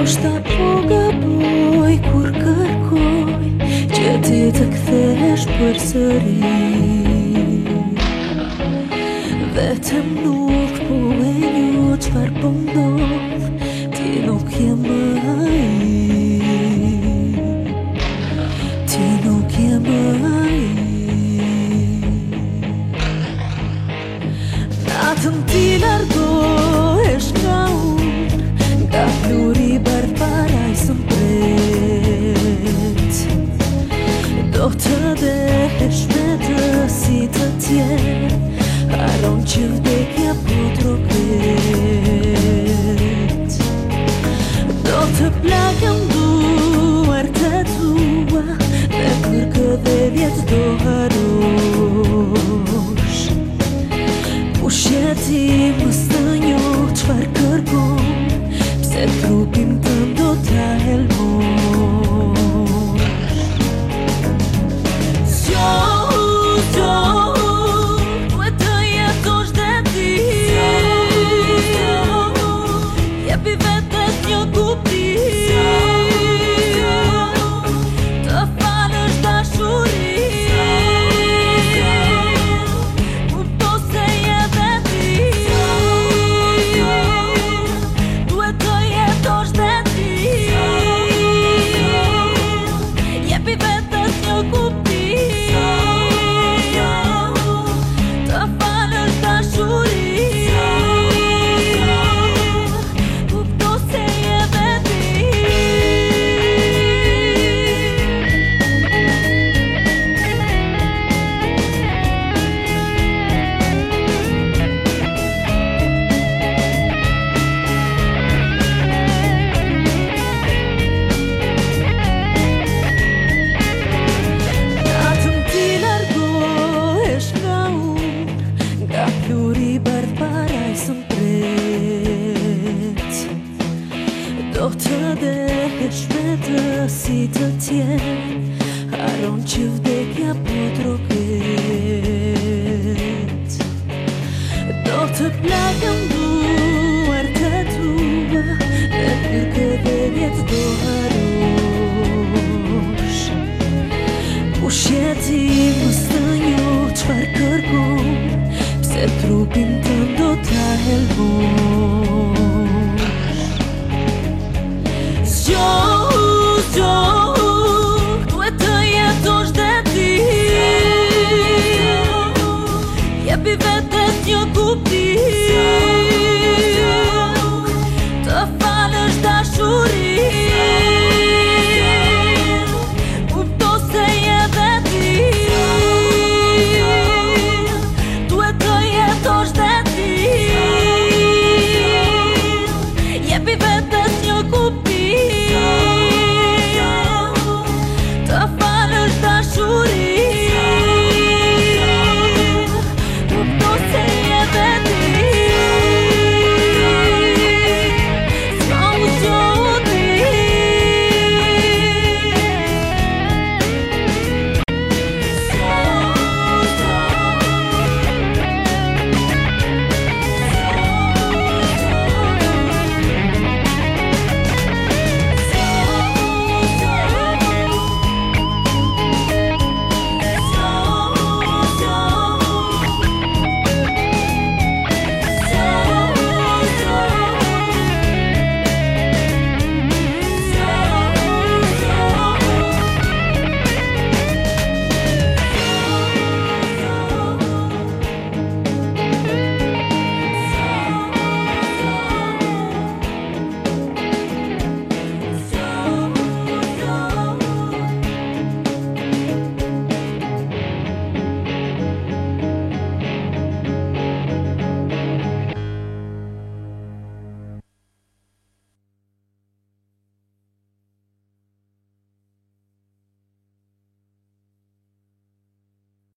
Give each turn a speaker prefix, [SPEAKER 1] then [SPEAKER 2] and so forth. [SPEAKER 1] Po shta po gëboj, kur kërkoj Që ti të kthesh për sëri Vetëm nuk po e një qëfar përndon po Ti nuk jemë a i Ti nuk Në ti In kembali De it's better si të tjerë Haron që vdekja po troket Do të plakëm duar të tua Dhe për këtë vjet do harosh Pushjeti mës të njo qfar kërkom Pse trupin të je bi veten jo gubil